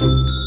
you.